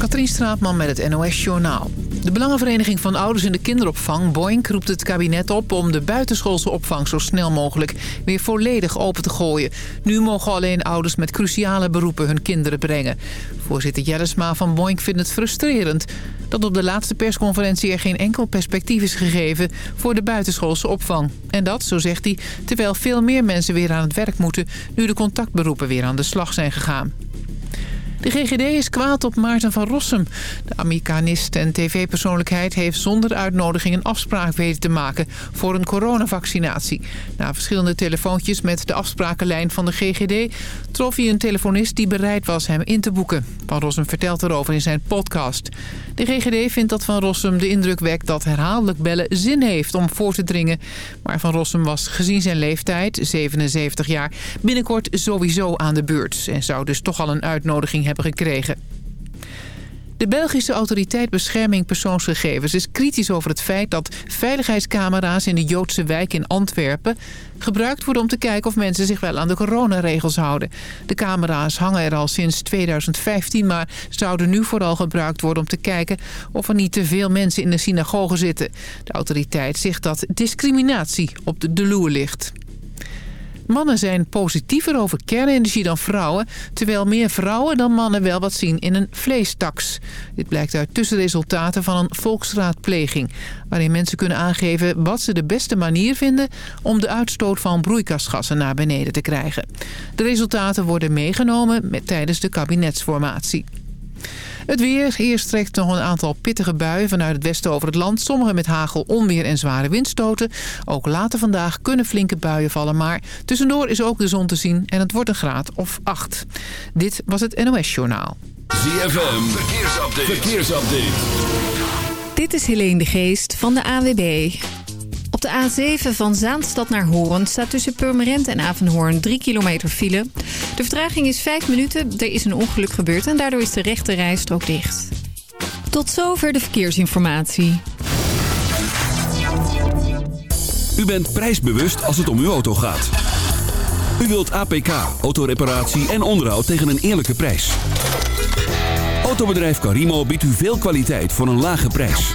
Katrien Straatman met het NOS Journaal. De Belangenvereniging van Ouders in de Kinderopvang, Boink, roept het kabinet op om de buitenschoolse opvang zo snel mogelijk weer volledig open te gooien. Nu mogen alleen ouders met cruciale beroepen hun kinderen brengen. Voorzitter Jellesma van Boink vindt het frustrerend dat op de laatste persconferentie er geen enkel perspectief is gegeven voor de buitenschoolse opvang. En dat, zo zegt hij, terwijl veel meer mensen weer aan het werk moeten nu de contactberoepen weer aan de slag zijn gegaan. De GGD is kwaad op Maarten van Rossum. De Amerikanist en tv-persoonlijkheid heeft zonder uitnodiging een afspraak weten te maken voor een coronavaccinatie. Na verschillende telefoontjes met de afsprakenlijn van de GGD trof hij een telefonist die bereid was hem in te boeken. Van Rossum vertelt erover in zijn podcast. De GGD vindt dat Van Rossum de indruk wekt dat herhaaldelijk bellen zin heeft om voor te dringen. Maar Van Rossum was gezien zijn leeftijd, 77 jaar, binnenkort sowieso aan de beurt. En zou dus toch al een uitnodiging hebben gekregen. De Belgische autoriteit bescherming persoonsgegevens is kritisch over het feit dat veiligheidscamera's in de Joodse wijk in Antwerpen gebruikt worden om te kijken of mensen zich wel aan de coronaregels houden. De camera's hangen er al sinds 2015, maar zouden nu vooral gebruikt worden om te kijken of er niet te veel mensen in de synagoge zitten. De autoriteit zegt dat discriminatie op de loer ligt. Mannen zijn positiever over kernenergie dan vrouwen... terwijl meer vrouwen dan mannen wel wat zien in een vleestaks. Dit blijkt uit tussenresultaten van een volksraadpleging... waarin mensen kunnen aangeven wat ze de beste manier vinden... om de uitstoot van broeikasgassen naar beneden te krijgen. De resultaten worden meegenomen met, tijdens de kabinetsformatie. Het weer. Eerst trekt nog een aantal pittige buien vanuit het westen over het land. Sommige met hagel, onweer en zware windstoten. Ook later vandaag kunnen flinke buien vallen. Maar tussendoor is ook de zon te zien en het wordt een graad of 8. Dit was het NOS Journaal. ZFM. Verkeersupdate. Verkeersupdate. Dit is Helene de Geest van de AWB. Op de A7 van Zaanstad naar Hoorn staat tussen Purmerend en Avenhoorn 3 kilometer file. De vertraging is 5 minuten. Er is een ongeluk gebeurd en daardoor is de rechte rijstrook dicht. Tot zover de verkeersinformatie. U bent prijsbewust als het om uw auto gaat. U wilt APK, autoreparatie en onderhoud tegen een eerlijke prijs. Autobedrijf Carimo biedt u veel kwaliteit voor een lage prijs.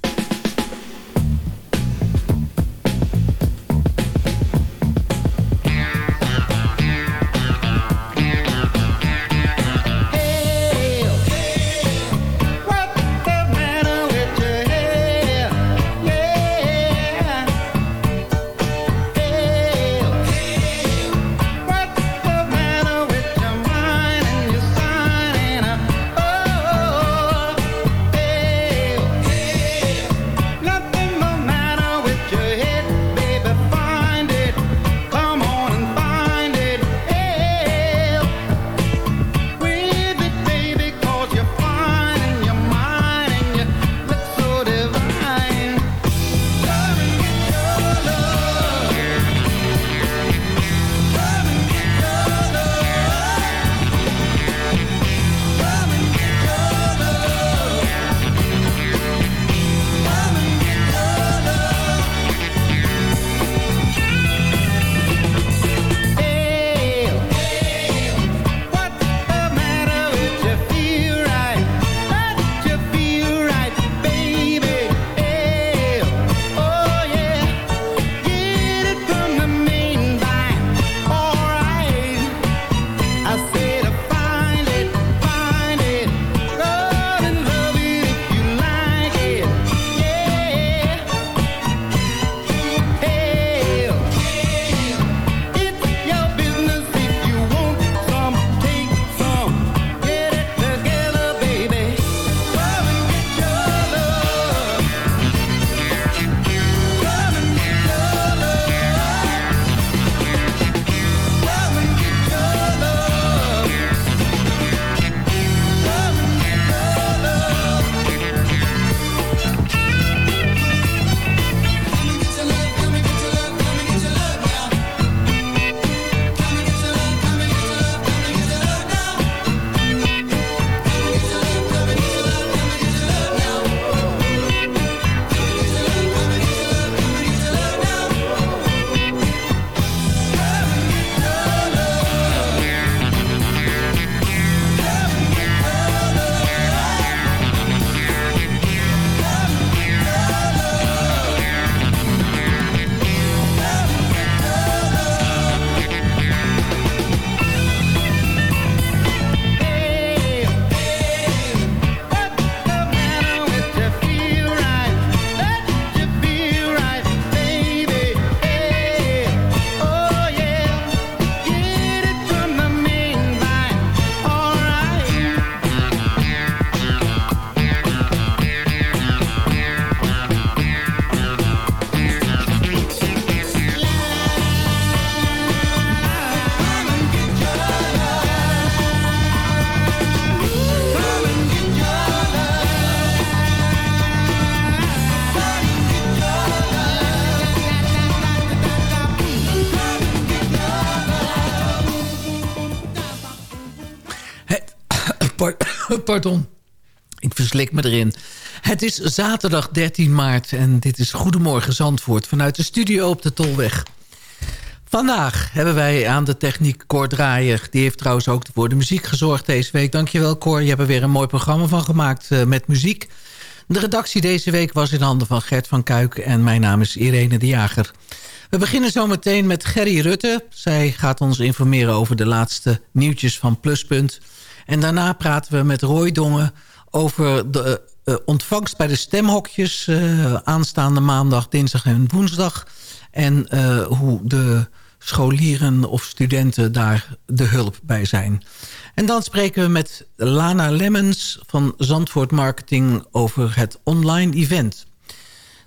Pardon. Ik verslik me erin. Het is zaterdag 13 maart en dit is Goedemorgen Zandvoort... vanuit de studio op de Tolweg. Vandaag hebben wij aan de techniek Cor Draaier. Die heeft trouwens ook voor de muziek gezorgd deze week. Dankjewel Cor, je hebt er weer een mooi programma van gemaakt uh, met muziek. De redactie deze week was in handen van Gert van Kuik... en mijn naam is Irene de Jager. We beginnen zometeen met Gerry Rutte. Zij gaat ons informeren over de laatste nieuwtjes van Pluspunt. En daarna praten we met Roy over de uh, ontvangst bij de stemhokjes... Uh, aanstaande maandag, dinsdag en woensdag. En hoe de scholieren of studenten daar de hulp bij zijn. En dan spreken we met Lana Lemmens van Zandvoort Marketing... over het online event.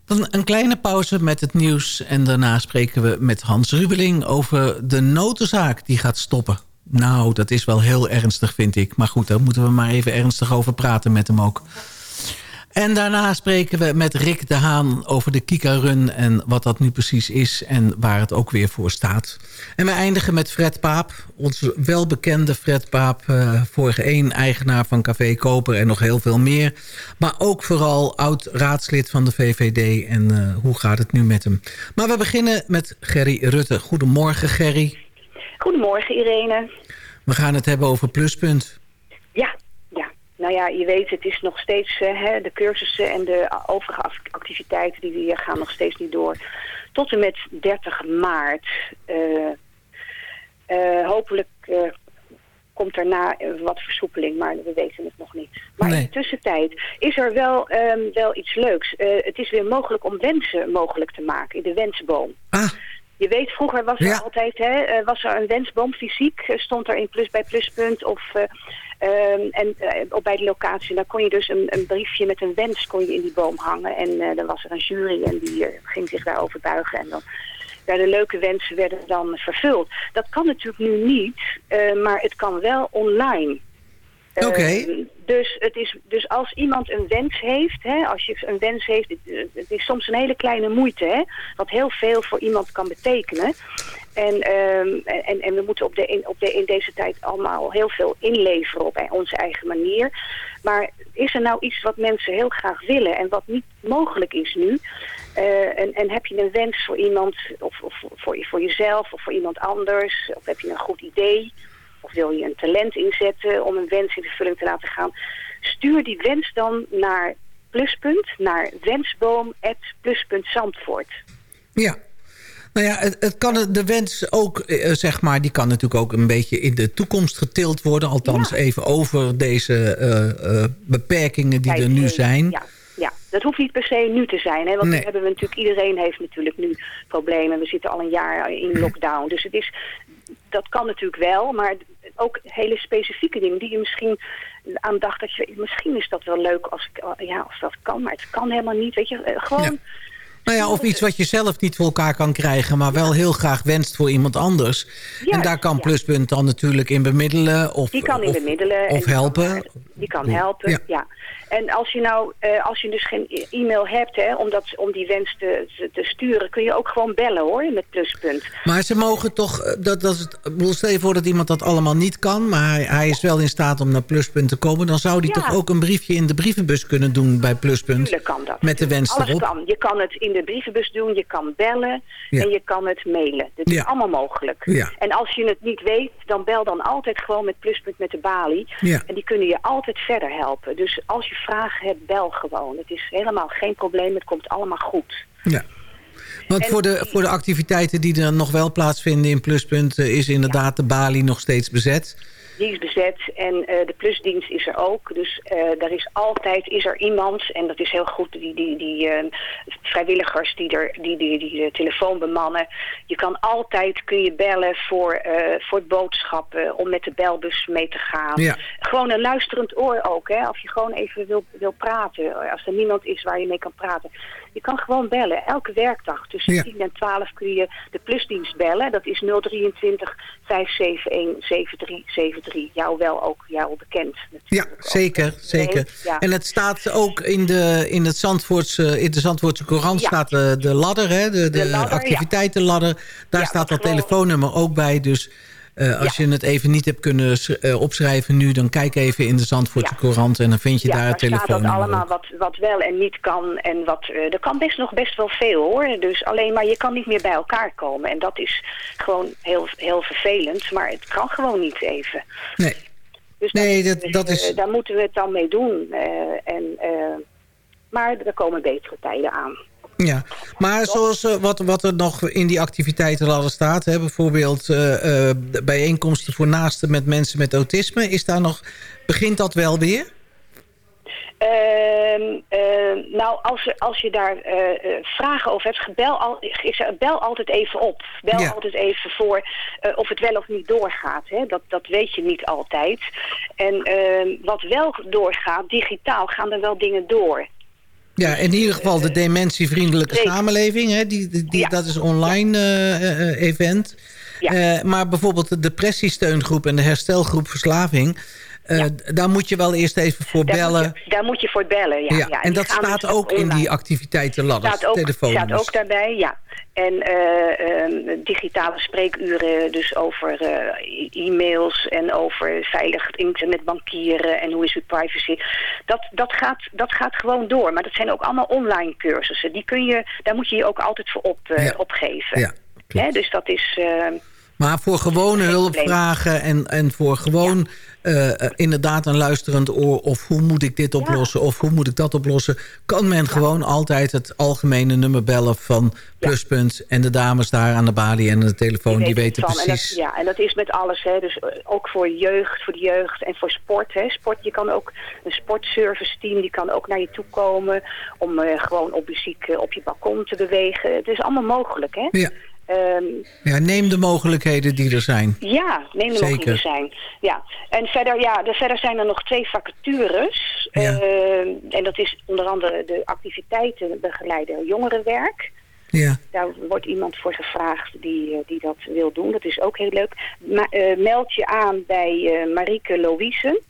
Dan een kleine pauze met het nieuws. En daarna spreken we met Hans Rubeling over de notenzaak die gaat stoppen. Nou, dat is wel heel ernstig, vind ik. Maar goed, daar moeten we maar even ernstig over praten met hem ook. En daarna spreken we met Rick de Haan over de Kika Run... en wat dat nu precies is en waar het ook weer voor staat. En we eindigen met Fred Paap, onze welbekende Fred Paap... Uh, vorige één eigenaar van Café Koper en nog heel veel meer. Maar ook vooral oud-raadslid van de VVD en uh, hoe gaat het nu met hem. Maar we beginnen met Gerry Rutte. Goedemorgen, Gerry. Goedemorgen, Irene. We gaan het hebben over Pluspunt. Ja, ja. Nou ja, je weet, het is nog steeds... Uh, hè, de cursussen en de overige activiteiten... die uh, gaan nog steeds niet door. Tot en met 30 maart. Uh, hopelijk komt daarna wat versoepeling, maar we weten het nog niet. Maar nee. in de tussentijd is er wel, um, wel iets leuks. het is weer mogelijk om wensen mogelijk te maken in de wensboom. Ah. Je weet, vroeger was er ja. altijd, hè, was er een wensboom fysiek, stond er in plus bij pluspunt of uh, um, en uh, op bij de locatie. Dan kon je dus een, een, briefje met een wens kon je in die boom hangen. En uh, dan was er een jury en die ging zich daarover buigen. En dan werden leuke wensen werden dan vervuld. Dat kan natuurlijk nu niet, maar het kan wel online. Oké. Okay. Uh, dus, het is, dus als iemand een wens heeft, hè, als je een wens heeft, het, het, is soms een hele kleine moeite, hè, wat heel veel voor iemand kan betekenen. En, um, en, en we moeten op de, in, op de, in deze tijd allemaal heel veel inleveren op onze eigen manier. Maar is er nou iets wat mensen heel graag willen en wat niet mogelijk is nu? Uh, en, en heb je een wens voor iemand, of, of voor, voor jezelf, of voor iemand anders? Of heb je een goed idee? Of wil je een talent inzetten om een wens in vervulling te laten gaan? Stuur die wens dan naar pluspunt, naar wensboom.plus.zandvoort. Ja, nou ja, het, het, kan de wens ook, eh, zeg maar, die kan natuurlijk ook een beetje in de toekomst getild worden. Althans ja. even over deze uh, uh, beperkingen die er nu zijn. Ja. Ja, dat hoeft niet per se nu te zijn. Hè? Want nee. hebben we natuurlijk, iedereen heeft natuurlijk nu problemen. We zitten al een jaar in lockdown. Dus het is, dat kan natuurlijk wel, maar ook hele specifieke dingen die je misschien aan dacht dat je, misschien is dat wel leuk als, ik, ja, als dat kan, maar het kan helemaal niet. Weet je, gewoon... Ja. Nou ja, of iets wat je zelf niet voor elkaar kan krijgen... maar wel heel graag wenst voor iemand anders. Juist, en daar kan Pluspunt dan natuurlijk in bemiddelen. Of, die kan in of, bemiddelen. Of helpen. Die kan, die kan helpen, ja. ja. En als je nou, uh, als je dus geen e-mail hebt, hè, om, dat, om die wens te, te sturen, kun je ook gewoon bellen hoor, met pluspunt. Maar ze mogen toch, dat, dat is het, stel je voor dat iemand dat allemaal niet kan, maar hij, hij is wel in staat om naar pluspunt te komen, dan zou hij ja. toch ook een briefje in de brievenbus kunnen doen bij pluspunt? Tuurlijk kan dat. Met de wens Alles erop? kan. Je kan het in de brievenbus doen, je kan bellen ja. en je kan het mailen. Dat is allemaal mogelijk. Ja. En als je het niet weet, dan bel dan altijd gewoon met pluspunt met de balie. En die kunnen je altijd verder helpen. Dus als je vragen hebt, bel gewoon. Het is helemaal geen probleem, het komt allemaal goed. Ja. Want en voor, de, voor de activiteiten die er nog wel plaatsvinden in Pluspunt... is inderdaad ja. de balie nog steeds bezet. Die is bezet en uh, de plusdienst is er ook. Dus uh, er is altijd is er iemand, en dat is heel goed, die, die, die uh, vrijwilligers die, er, die, die, die de telefoon bemannen. Je kan altijd, kun je bellen voor, voor boodschappen, om met de belbus mee te gaan. Ja. Gewoon een luisterend oor ook, hè, als je gewoon even wil, wil praten. Als er niemand is waar je mee kan praten. Je kan gewoon bellen. Elke werkdag tussen ja. 10 en 12 kun je de plusdienst bellen. Dat is 023 571 7373. Jou wel ook, jou bekend. Ja, zeker. Ook. zeker. Nee, ja. En het staat ook in de, in het Zandvoortse, in de Zandvoortse Courant ja. staat de, de ladder, hè? de, de, de ladder, activiteitenladder. Daar staat dat telefoonnummer ook bij. Dus Eh, als je het even niet hebt kunnen eh, opschrijven nu... dan kijk even in de Zandvoortse Courant... en dan vind je ja, daar het staat dat telefoonnummer allemaal wat, wat wel en niet kan. En wat, eh, er kan best nog best wel veel hoor. Dus alleen maar je kan niet meer bij elkaar komen. En dat is gewoon heel, heel vervelend. Maar het kan gewoon niet even. Nee. Dus Nee, dat, dat- dat is- daar moeten we het dan mee doen. En, maar er komen betere tijden aan. Ja, maar zoals eh, wat, wat er nog in die activiteiten al staat... Hè, bijvoorbeeld eh, eh, bijeenkomsten voor naasten met mensen met autisme... Is daar nog, begint dat wel weer? Ehm, ehm, nou, als, als je daar vragen over hebt, gebel al, bel altijd even op. Bel Ja. altijd even voor of het wel of niet doorgaat. Hè? Dat, dat weet je niet altijd. En ehm, wat wel doorgaat, digitaal, gaan er wel dingen door. Ja, in ieder geval de dementievriendelijke Zeker. samenleving. Hè, die, die, die- Ja. Dat is een online eh, eh, event. Ja. Eh, maar bijvoorbeeld de depressiesteungroep en de herstelgroep verslaving... eh, daar moet je wel eerst even voor Daar bellen. Moet je, daar moet je voor bellen, ja. Ja, ja. en dat staat dus ook in die activiteitenladder, telefoonnummers. staat ook daarbij, ja. En eh, ehm, digitale spreekuren, dus over eh, e-mails en over veilig internetbankieren en hoe is uw privacy. Dat, dat, gaat, dat gaat gewoon door. Maar dat zijn ook allemaal online cursussen. Die kun je, daar moet je je ook altijd voor op, opgeven. Ja, Hè, dus dat is... Maar voor gewone hulpvragen en, en voor gewoon eh, eh, inderdaad een luisterend oor... of hoe moet ik dit oplossen of hoe moet ik dat oplossen... kan men gewoon altijd het algemene nummer bellen van Pluspunt... en de dames daar aan de balie en de telefoon, die, weten. En precies... dat, ja, en dat is met alles. Hè. Dus eh, ook voor jeugd, voor de jeugd en voor sport. Hè. Sport, je kan ook een sportservice team, die kan ook naar je toe komen om gewoon op muziek op je balkon te bewegen. Het is allemaal mogelijk, hè? Ja. Ehm, ja, neem de mogelijkheden die er zijn. ja, neem de Zeker. mogelijkheden zijn. Ja. En verder, ja, er, verder zijn er nog twee vacatures. Ja. Ehm, en dat is onder andere de activiteitenbegeleider jongerenwerk. Ja, Daar wordt iemand voor gevraagd die, eh, die dat wil doen. Dat is ook heel leuk. Ma eh, meld je aan bij eh Marieke Louise.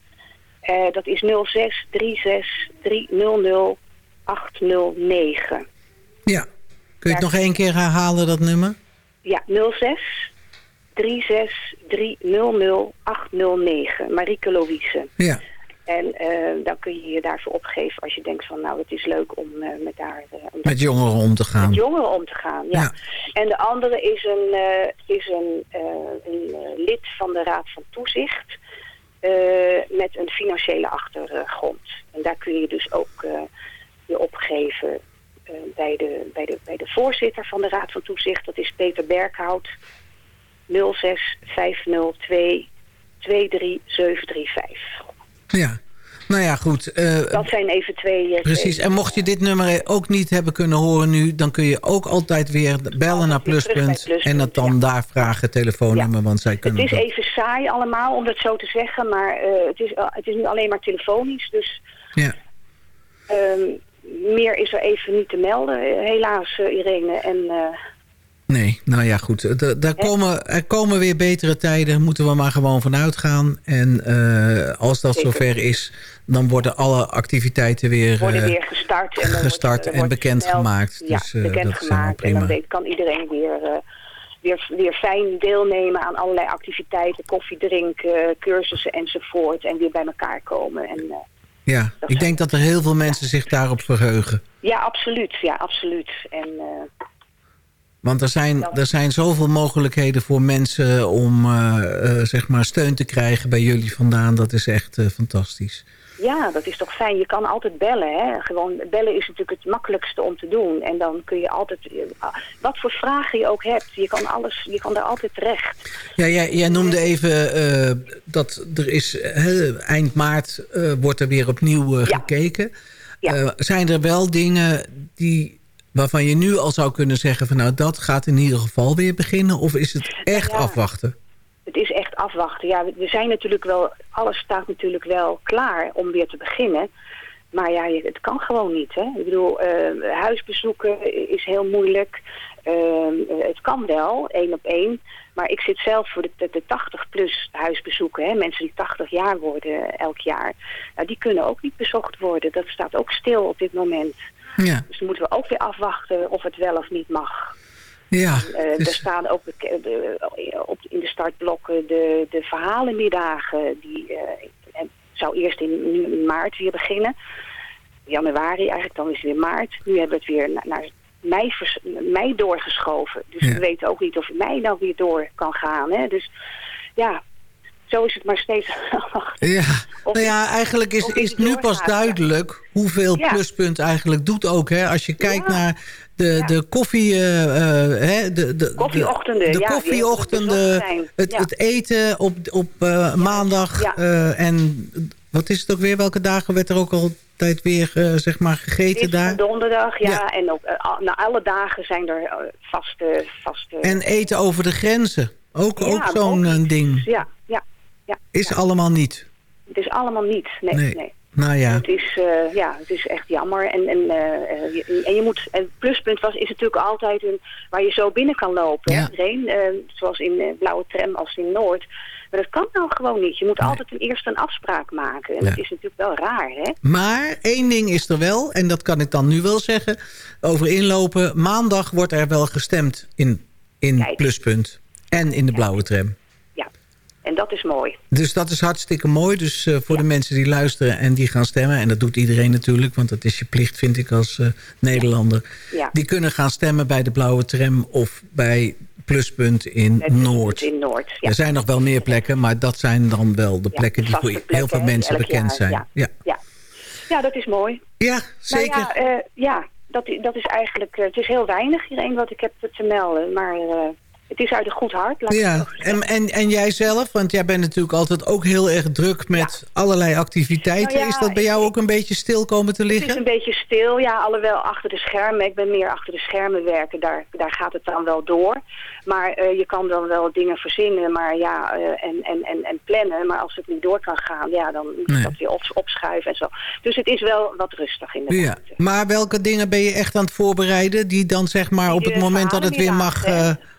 Dat is 06 36 300 809. ja. Kun je het nog één keer herhalen, dat nummer? Ja, 06 36 300 809. Marieke Louise. Ja, En eh, dan kun je je daarvoor opgeven als je denkt van nou het is leuk om eh, met daar eh, om met jongeren om te gaan. met jongeren om te gaan. Ja. Ja. En de andere is een, is een, een lid van de Raad van Toezicht met een financiële achtergrond. En daar kun je dus ook je opgeven bij, de, bij, de, bij de voorzitter van de Raad van Toezicht. Dat is Peter Berghout 06 502 23735. Ja, nou ja, goed. eh, Dat zijn even twee... eh, Precies, en mocht je dit nummer ook niet hebben kunnen horen nu... dan kun je ook altijd weer bellen naar Pluspunt... Pluspunt, en het dan ja. daar vragen, telefoonnummer, want zij Het kunnen is dat. even saai allemaal, om dat zo te zeggen, maar eh, het, is, het is nu alleen maar telefonisch, dus Ja. ehm, meer is er even niet te melden, eh, helaas uh, Irene. En, uh, Nee, nou ja, goed. D daar komen, er komen weer betere tijden, moeten we maar gewoon vanuit gaan. En uh, als dat Zeker. zover is, dan worden alle activiteiten weer, worden weer gestart en, gestart wordt, en wordt bekendgemaakt. Ja, dus, uh, bekendgemaakt. En dan kan iedereen weer, uh, weer, weer fijn deelnemen aan allerlei activiteiten. Koffie drinken, cursussen enzovoort. En weer bij elkaar komen. En, ja, ik denk dat er heel veel mensen zich daarop verheugen. Ja, absoluut. Ja, absoluut. En... uh, want er zijn, er zijn zoveel mogelijkheden voor mensen om uh, uh, zeg maar steun te krijgen bij jullie vandaan. Dat is echt fantastisch. Ja, dat is toch fijn. Je kan altijd bellen. Hè? Gewoon, bellen is natuurlijk het makkelijkste om te doen. En dan kun je altijd, wat voor vragen je ook hebt, je kan, alles, je kan daar altijd terecht. Ja, jij, jij noemde even uh, dat er is, eind maart uh, wordt er weer opnieuw uh, ja. gekeken. Ja. zijn er wel dingen die waarvan je nu al zou kunnen zeggen... van nou, dat gaat in ieder geval weer beginnen? Of is het echt ja, afwachten? Het is echt afwachten. Ja, we zijn natuurlijk wel... Alles staat natuurlijk wel klaar om weer te beginnen. Maar ja, het kan gewoon niet. Hè? Ik bedoel, uh, huisbezoeken is heel moeilijk. Uh, het kan wel, één op één. Maar ik zit zelf voor de, de, de 80-plus huisbezoeken. Hè? Mensen die 80 jaar worden elk jaar. Nou, die kunnen ook niet bezocht worden. Dat staat ook stil op dit moment. Ja. Dus dan moeten we ook weer afwachten of het wel of niet mag. Ja, Eh, het is- Er staan ook de- op, in de startblokken de, de verhalenmiddagen. Die eh, zou eerst in, nu in maart weer beginnen. Januari eigenlijk, dan is het weer maart. Nu hebben we het weer na- naar mei, vers- mei doorgeschoven. Dus Ja. we weten ook niet of mei nou weer door kan gaan. Hè? Dus ja, zo is het maar steeds. Ja, nou ja, eigenlijk is, is nu pas duidelijk hoeveel Ja. pluspunt eigenlijk doet ook. Hè? Als je kijkt Ja. naar de, Ja. de koffie... eh, eh, hè, de, de, Koffieochtenden, de, die koffieochtenden, het, Ja. het eten op, op eh, maandag. En wat is het ook weer? Welke dagen werd er ook altijd weer zeg maar gegeten Dit daar? donderdag, ja. En op, al- na alle dagen zijn er vaste... vaste En eten over de grenzen. Ook, ook zo'n ook ding. Ja, ja, ja. Is allemaal niet. Het is allemaal niet. Nee, Nee. nee. Nou ja. Het is, eh, ja, het is echt jammer. En, en, eh, eh, je- en je moet, en het pluspunt was, is natuurlijk altijd een, waar je zo binnen kan lopen. Ja. Iedereen, zoals in Blauwe Tram als in Noord. Maar dat kan nou gewoon niet. Je moet altijd een, eerst een afspraak maken. En Ja. dat is natuurlijk wel raar, hè? Maar één ding is er wel, en dat kan ik dan nu wel zeggen... over inlopen. Maandag wordt er wel gestemd in, in Kijk. Pluspunt. En in de blauwe tram. En dat is mooi. Dus dat is hartstikke mooi. Dus eh, voor de mensen die luisteren en die gaan stemmen... en dat doet iedereen natuurlijk, want dat is je plicht, vind ik, als eh, Nederlander... Ja. die kunnen gaan stemmen bij de blauwe tram... of bij Pluspunt in Met- Noord. In Noord, ja. Er zijn nog wel meer plekken, maar dat zijn dan wel de plekken... die voor heel veel mensen bekend jaar, zijn. ja. Ja, Ja. dat is mooi. ja zeker. Nou ja, eh, ja dat, dat is eigenlijk... het is heel weinig hierin wat ik heb te melden. Maar het is uit een goed hart. laat Ja, en, en, en jij zelf, want jij bent natuurlijk altijd ook heel erg druk met allerlei activiteiten. Nou ja, is dat bij jou ook een beetje stil komen te Het is liggen? een beetje stil, ja, alhoewel achter de schermen. Ik ben meer achter de schermen werken, daar, daar gaat het dan wel door. Maar eh, je kan dan wel dingen verzinnen maar ja, eh, en, en, en, en plannen. Maar als het niet door kan gaan, ja, dan moet Nee. dat weer op, opschuiven en zo. Dus het is wel wat rustig in de Ja, maar welke dingen ben je echt aan het voorbereiden... die dan zeg maar op het moment dat het weer mag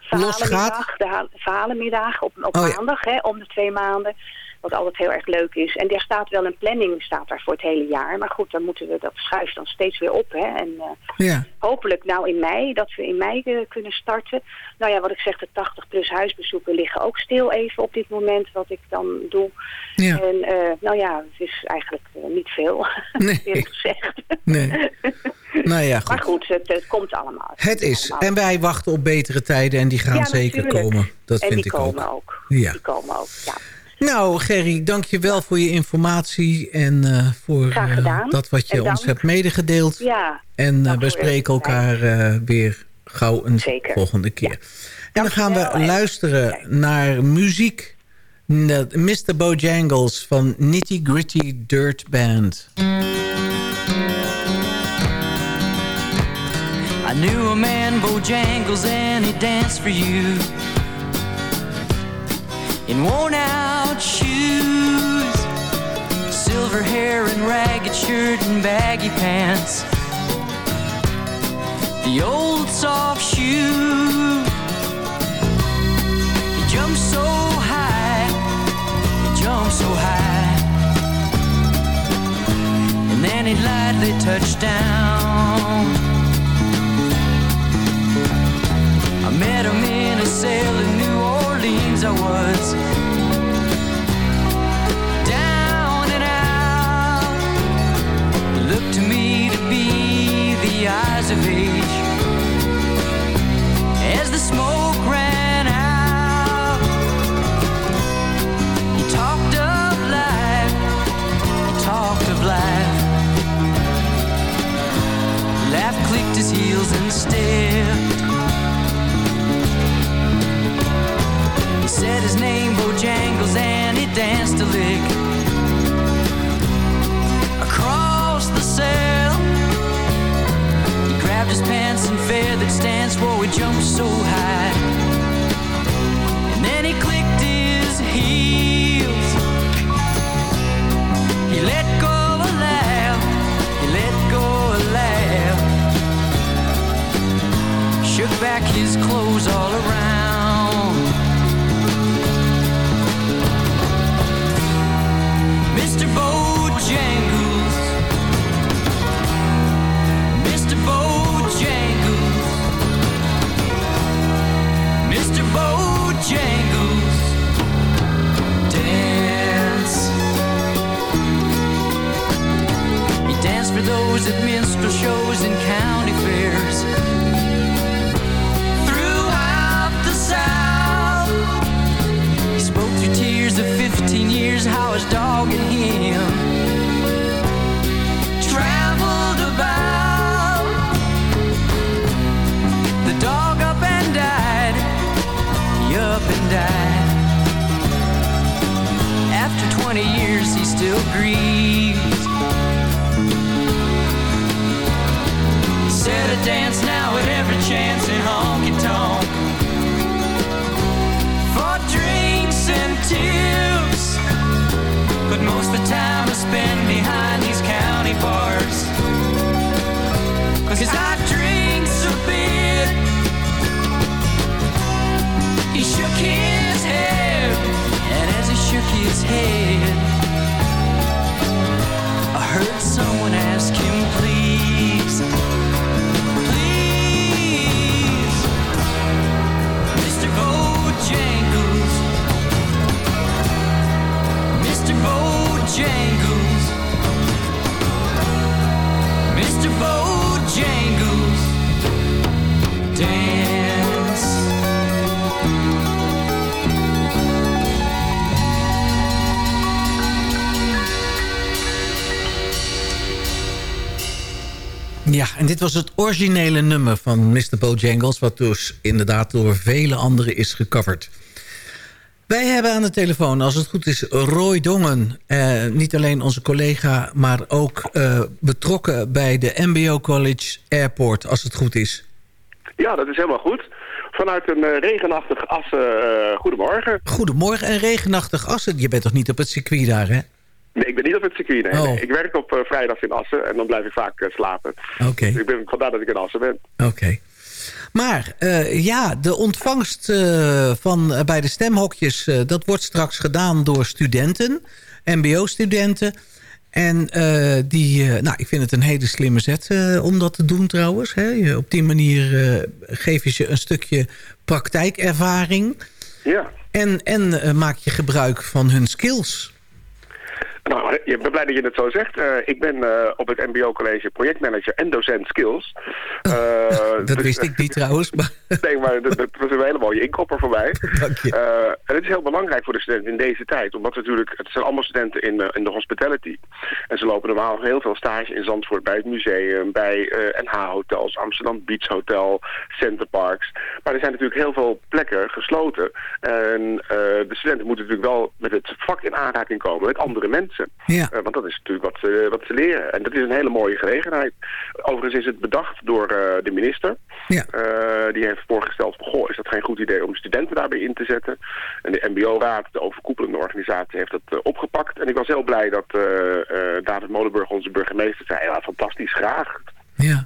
losgaat? De ha- verhalenmiddag op, op Oh ja. maandag, hè, om de twee maanden. Wat altijd heel erg leuk is. En er staat wel een planning staat daar voor het hele jaar. Maar goed, dan moeten we, dat schuift dan steeds weer op. Hè. En eh, Ja, hopelijk nou in mei, dat we in mei eh, kunnen starten. Nou ja, wat ik zeg, de 80 plus huisbezoeken liggen ook stil even op dit moment, wat ik dan doe. ja. En eh, nou ja, het is eigenlijk niet veel, Nee. eerlijk gezegd. Nee. Nou ja, Maar goed. goed, het, het komt allemaal. Het is. allemaal. En wij wachten op betere tijden en die gaan Ja, zeker komen. Dat en vind die ik komen ook. ook. Ja. Die komen ook, ja. Nou, Gerry, dank je wel voor je informatie en eh, voor eh, dat wat je ons hebt medegedeeld. Ja, En Dank we spreken elkaar eh, weer gauw een Zeker. volgende keer. Ja. En dan gaan we en- luisteren naar muziek. Mr. Bojangles van Nitty Gritty Dirt Band. I knew a man, Bojangles, and he danced for you in worn out shoes, silver hair and ragged shirt and baggy pants. The old soft shoe. He jumped so high, he jumped so high, and then he lightly touched down. I met him in a New Orleans. I was down and out. It looked to me to be the eyes of age as the smoke ran out. He talked of life. He talked of life. Laughed, clicked his heels and stepped. Said his name, Bojangles, and he danced a lick across the cell. He grabbed his pants and feathered stance, whoa, he jumped so high. And then he clicked his heels. He let go a laugh, he let go a laugh. Shook back his clothes all around. those at minstrel shows and county fairs. Originele nummer van Mr. Bojangles... wat dus inderdaad door vele anderen is gecoverd. Wij hebben aan de telefoon, als het goed is, Roy Dongen. Eh, niet alleen onze collega, maar ook eh, betrokken bij de MBO College Airport, als het goed is. Ja, dat is helemaal goed. Vanuit een eh, regenachtig Assen, eh, goedemorgen. Goedemorgen en regenachtig Assen. Je bent toch niet op het circuit daar, hè? Nee, ik ben niet op het circuit. Nee, Oh. nee. Ik werk op eh, vrijdag in Assen en dan blijf ik vaak eh, slapen. Oké. Dus ik ben, vandaar dat ik in Assen ben. Oké. Maar eh, ja, de ontvangst van, bij de stemhokjes... dat wordt straks gedaan door studenten, mbo-studenten. En die, nou, ik vind het een hele slimme zet om dat te doen trouwens. Hè. Op die manier geef je ze een stukje praktijkervaring. Ja. En, en maak je gebruik van hun skills. Nou, ik ben blij dat je het zo zegt. Eh, ik ben eh, op het MBO-college projectmanager en docent skills. Eh, dat dus- wist ik niet trouwens. Maar Nee, maar dat, dat was een hele mooie inkopper voor mij. Dank je. Eh, en het is heel belangrijk voor de studenten in deze tijd. Omdat natuurlijk, het zijn allemaal studenten in, eh, in de hospitality. En ze lopen normaal heel veel stage in Zandvoort bij het museum, bij eh, NH-hotels, Amsterdam Beach Hotel, Centerparks. Maar er zijn natuurlijk heel veel plekken gesloten. En eh, de studenten moeten natuurlijk wel met het vak in aanraking komen met andere mensen. Ja. Eh, want dat is natuurlijk wat ze, wat ze leren. En dat is een hele mooie gelegenheid. Overigens is het bedacht door eh, de minister. Ja. Eh, die heeft voorgesteld, goh, is dat geen goed idee om studenten daarbij in te zetten? En de MBO-raad, de overkoepelende organisatie, heeft dat opgepakt. En ik was heel blij dat David Molenburg, onze burgemeester, zei, ja, fantastisch, graag. Ja.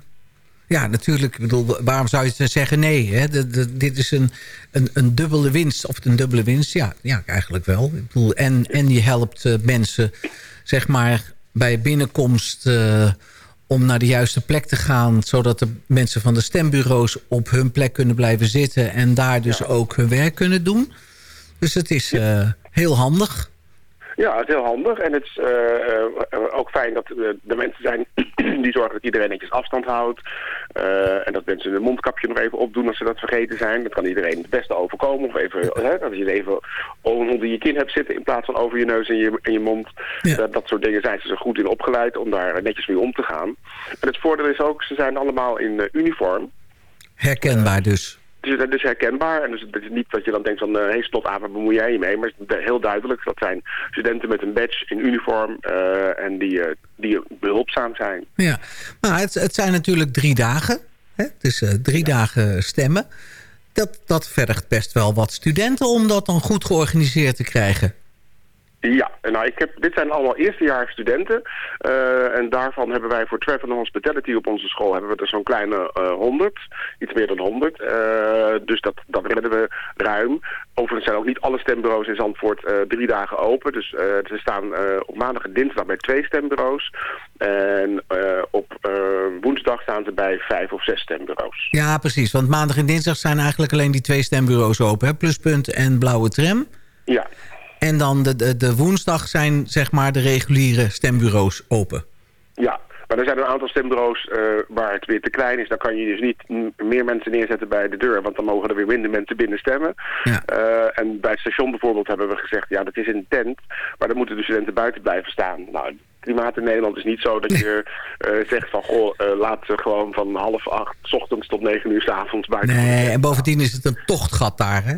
Ja, natuurlijk. Ik bedoel, waarom zou je zeggen nee? Hè? De, de- dit is een, een, een dubbele winst. Of een dubbele winst? Ja, ja eigenlijk wel. Ik bedoel, en, en je helpt eh, mensen, zeg maar, bij binnenkomst... eh, om naar de juiste plek te gaan... zodat de mensen van de stembureaus op hun plek kunnen blijven zitten... en daar dus ook hun werk kunnen doen. Dus het is eh, heel handig. Ja, het is heel handig. En het is eh, eh, ook fijn dat er mensen zijn die zorgen dat iedereen netjes afstand houdt. Eh, en dat mensen hun mondkapje nog even opdoen als ze dat vergeten zijn. Dat kan iedereen het beste overkomen. Of even, hè, dat je het even onder je kin hebt zitten in plaats van over je neus en je, en je mond. Dat, dat soort dingen zijn ze er goed in opgeleid om daar netjes mee om te gaan. En het voordeel is ook, ze zijn allemaal in uniform. Herkenbaar dus. Dus het is herkenbaar. En dus het is niet dat je dan denkt van, hé hey, slot aan, waar bemoei jij je mee? Maar het is heel duidelijk. Dat zijn studenten met een badge in uniform eh, en die, eh, die behulpzaam zijn. Ja, maar het, het zijn natuurlijk drie dagen. Hè? Het is eh, drie dagen stemmen. Dat, dat vergt best wel wat studenten om dat dan goed georganiseerd te krijgen. Ja, nou, ik heb, dit zijn allemaal eerstejaars studenten. Eh, en daarvan hebben wij voor Travel and Hospitality op onze school... hebben we er zo'n kleine eh 100, iets meer dan 100. Eh, dus dat, dat redden we ruim. Overigens zijn ook niet alle stembureaus in Zandvoort drie dagen open. Dus ze staan op maandag en dinsdag bij twee stembureaus. En op woensdag staan ze bij vijf of zes stembureaus. Ja, precies. Want maandag en dinsdag zijn eigenlijk alleen die twee stembureaus open. Hè? Pluspunt en Blauwe Tram. Ja, En dan de, de, de woensdag zijn zeg maar de reguliere stembureaus open. Ja, Maar er zijn een aantal stembureaus eh, waar het weer te klein is. Dan kan je dus niet meer mensen neerzetten bij de deur. Want dan mogen er weer minder mensen binnen stemmen. Eh, en bij het station bijvoorbeeld hebben we gezegd... ja, dat is een tent, maar dan moeten de studenten buiten blijven staan. Nou, het klimaat in Nederland is niet zo dat je eh, zegt van... goh, laat ze gewoon van half acht 's ochtends tot negen uur s avonds buiten. Nee, en bovendien is het een tochtgat daar, hè?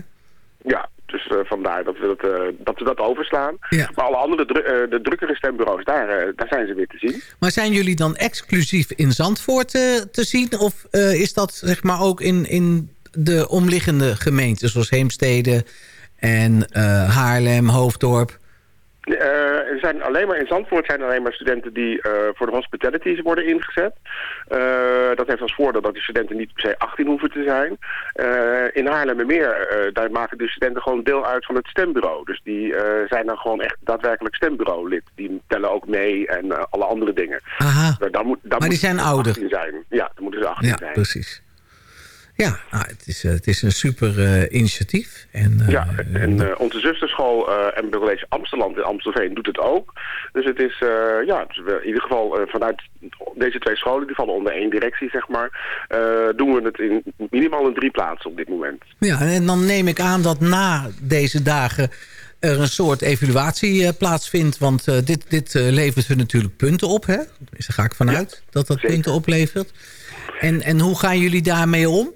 Ja, dus eh, vandaar dat we dat, eh, dat we dat overslaan. Maar alle andere dru eh, de drukkere stembureaus, daar, daar zijn ze weer te zien. Maar zijn jullie dan exclusief in Zandvoort te zien? Of is dat zeg maar ook in, in de omliggende gemeenten... zoals Heemstede en Haarlem, Hoofddorp? Eh, er zijn alleen maar in Zandvoort zijn alleen maar studenten die eh, voor de hospitalities worden ingezet. Eh, dat heeft als voordeel dat die studenten niet per se 18 hoeven te zijn. In Haarlemmermeer, eh daar maken de studenten gewoon deel uit van het stembureau. Dus die zijn dan gewoon echt daadwerkelijk stembureau-lid. Die tellen ook mee en alle andere dingen. Aha. Dan moet, dan Maar die zijn ouder. 18 Zijn. Ja, dan moeten ze 18 Ja, zijn. precies. Ja, nou, het, is, eh, het is een super eh, initiatief. En, eh, Ja, en onze zusterschool uh, en College Amsterdam in Amstelveen doet het ook. Dus het is, ja, dus in ieder geval vanuit deze twee scholen, die vallen onder één directie, zeg maar, doen we het in minimaal in drie plaatsen op dit moment. Ja, en dan neem ik aan dat na deze dagen er een soort evaluatie plaatsvindt. Want dit, dit eh, levert er natuurlijk punten op, hè? Dus daar ga ik vanuit dat dat punten oplevert. En, en hoe gaan jullie daarmee om?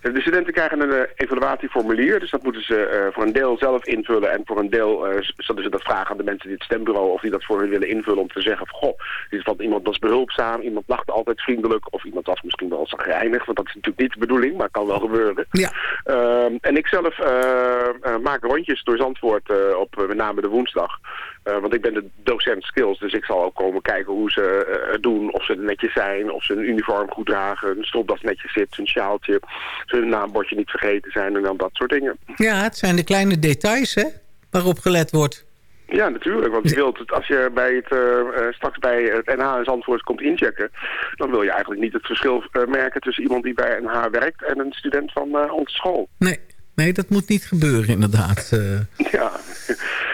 De studenten krijgen een eh, evaluatieformulier, dus dat moeten ze eh, voor een deel zelf invullen en voor een deel eh, zullen ze dat vragen aan de mensen die het stembureau of die dat voor hun willen invullen om te zeggen van goh, dit van iemand was behulpzaam, iemand lachte altijd vriendelijk of iemand was misschien wel zagrijnig, want dat is natuurlijk niet de bedoeling, maar kan wel gebeuren. Ja. Ehm, en ik zelf eh, eh, maak rondjes door Zandvoort eh, op eh, met name de woensdag. Eh, want ik ben de docent skills, dus ik zal ook komen kijken hoe ze eh, het doen. Of ze netjes zijn, of ze een uniform goed dragen, een stropdas netjes zit, een sjaaltje. Ze hun naambordje niet vergeten zijn en dan dat soort dingen. Ja, het zijn de kleine details, hè? Waarop gelet wordt. Ja, natuurlijk. Want je wilt het, als je bij het, eh, straks bij het NH in Zandvoort komt inchecken... dan wil je eigenlijk niet het verschil merken tussen iemand die bij NH werkt... en een student van onze school. Nee, nee, dat moet niet gebeuren, inderdaad. Eh, Ja.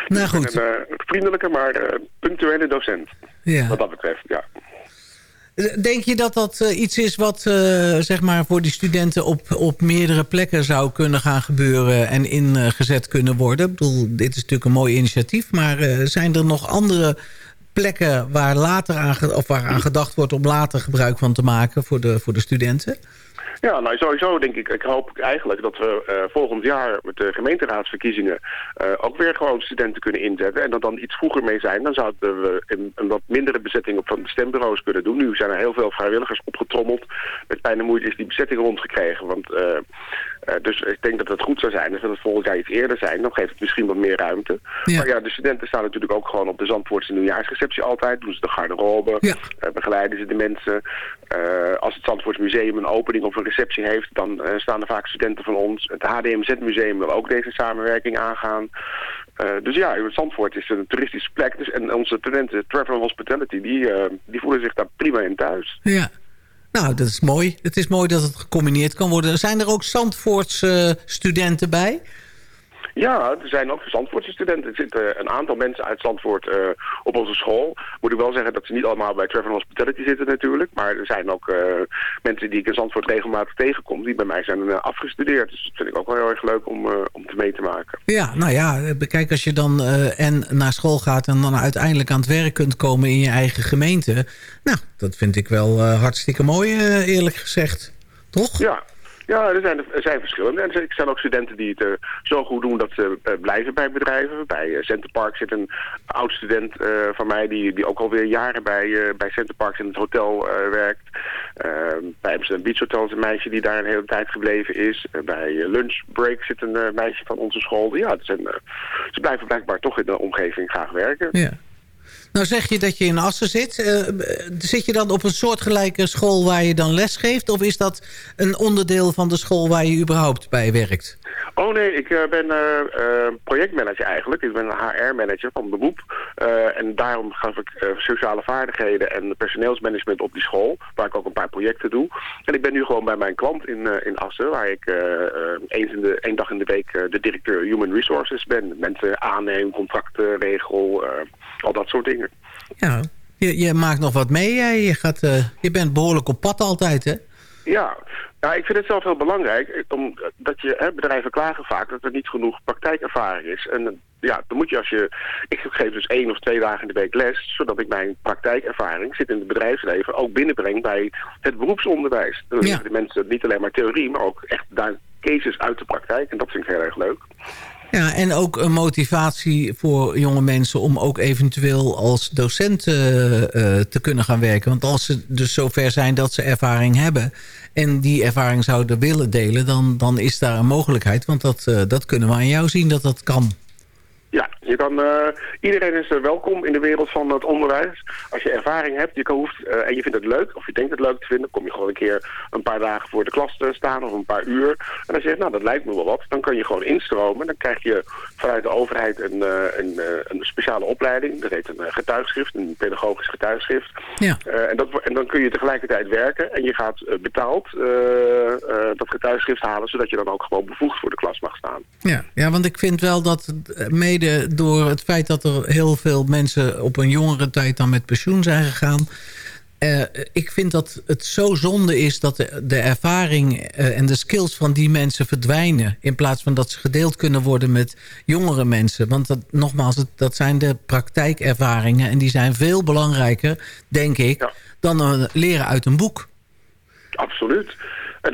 Nou goed. Een eh, vriendelijke, maar eh, punctuele docent. Ja. Wat dat betreft, ja. Denk je dat dat iets is wat zeg maar voor die studenten op, op meerdere plekken zou kunnen gaan gebeuren en ingezet kunnen worden? Ik bedoel, dit is natuurlijk een mooi initiatief, maar zijn er nog andere plekken waar, later aan, of waar aan gedacht wordt om later gebruik van te maken voor de, voor de studenten? Ja, nou sowieso denk ik, ik hoop eigenlijk dat we eh, volgend jaar met de gemeenteraadsverkiezingen eh, ook weer gewoon studenten kunnen inzetten. En dat dan iets vroeger mee zijn, dan zouden we een, wat mindere bezetting op van de stembureaus kunnen doen. Nu zijn er heel veel vrijwilligers opgetrommeld. Met pijn en moeite is die bezetting rondgekregen. Want, eh, eh, dus ik denk dat het goed zou zijn, dus dat het volgend jaar iets eerder zijn. Dan geeft het misschien wat meer ruimte. Maar ja, de studenten staan natuurlijk ook gewoon op de Zandvoortse nieuwjaarsreceptie altijd. Doen ze de garderobe, eh, begeleiden ze de mensen. Eh, als het Zandvoorts Museum een opening of een receptie heeft, dan staan er vaak studenten van ons. Het HDMZ-museum wil ook deze samenwerking aangaan. Dus ja, Zandvoort is een toeristische plek. Dus, en onze studenten, Travel and Hospitality, die, die voelen zich daar prima in thuis. Ja. Nou, dat is mooi. Het is mooi dat het gecombineerd kan worden. Zijn er ook Zandvoortse studenten bij? Ja, er zijn ook Zandvoortse studenten. Er zitten een aantal mensen uit Zandvoort eh, op onze school. Moet ik wel zeggen dat ze niet allemaal bij Travel Hospitality zitten natuurlijk. Maar er zijn ook eh, mensen die ik in Zandvoort regelmatig tegenkom... die bij mij zijn eh, afgestudeerd. Dus dat vind ik ook wel heel erg leuk om, om te mee te maken. Ja, nou ja, eh, kijk, als je dan en naar school gaat... en dan uiteindelijk aan het werk kunt komen in je eigen gemeente... nou, dat vind ik wel hartstikke mooi, eerlijk gezegd. Toch? Ja. Ja, er zijn, er zijn verschillende. En er zijn ook studenten die het eh, zo goed doen dat ze eh, blijven bij bedrijven. Bij uh, Centerpark zit een oud student eh, van mij die, die ook alweer jaren bij, bij Centerparks in het hotel werkt. bij Amsterdam Beach Hotel is een meisje die daar een hele tijd gebleven is. bij Lunch Break zit een meisje van onze school. Ja, zijn, ze blijven blijkbaar toch in de omgeving graag werken. Ja. Nou zeg je dat je in Assen zit. Uh, zit je dan op een soortgelijke school waar je dan les geeft? Of is dat een onderdeel van de school waar je überhaupt bij werkt? Oh nee, ik uh, ben uh, projectmanager eigenlijk. Ik ben een HR-manager van beroep. en daarom gaf ik sociale vaardigheden en personeelsmanagement op die school. Waar ik ook een paar projecten doe. En ik ben nu gewoon bij mijn klant in, in Assen. Waar ik eens in de, één dag in de week de directeur Human Resources ben. Mensen aanneem, contracten, regel, al dat soort dingen. Ja, Je, je maakt nog wat mee. Hè? Je, gaat, eh, je bent behoorlijk op pad altijd, hè? Ja, nou, ik vind het zelf heel belangrijk. eh, Omdat je, hè, bedrijven klagen vaak dat er niet genoeg praktijkervaring is. En eh, ja, dan moet je als je... Ik geef dus één of twee dagen in de week les... zodat ik mijn praktijkervaring, zit in het bedrijfsleven... ook binnenbreng bij het beroepsonderwijs. Dan leren de mensen niet alleen maar theorie... maar ook echt daar cases uit de praktijk. En dat vind ik heel erg leuk. Ja, en ook een motivatie voor jonge mensen om ook eventueel als docent eh, eh, te kunnen gaan werken. Want als ze dus zover zijn dat ze ervaring hebben en die ervaring zouden willen delen, dan, dan is daar een mogelijkheid. Want dat, eh, dat kunnen we aan jou zien dat dat kan. Ja, je kan, eh, iedereen is eh, welkom in de wereld van het onderwijs. Als je ervaring hebt je kan, hoeft, eh, en je vindt het leuk, of je denkt het leuk te vinden... kom je gewoon een keer een paar dagen voor de klas te staan of een paar uur. En als je zegt, nou dat lijkt me wel wat, dan kan je gewoon instromen. Dan krijg je vanuit de overheid een, een, een speciale opleiding. Dat heet een getuigschrift, een pedagogisch getuigschrift. Ja. En, dat, en dan kun je tegelijkertijd werken en je gaat betaald dat getuigschrift halen... zodat je dan ook gewoon bevoegd voor de klas mag staan. Ja, ja, want ik vind wel dat eh, mede door het feit dat er heel veel mensen op een jongere tijd dan met pensioen zijn gegaan. eh, ik vind dat het zo zonde is dat de, de ervaring eh, en de skills van die mensen verdwijnen. In plaats van dat ze gedeeld kunnen worden met jongere mensen. Want dat, nogmaals, dat zijn de praktijkervaringen. En die zijn veel belangrijker, denk ik, dan leren uit een boek. Absoluut.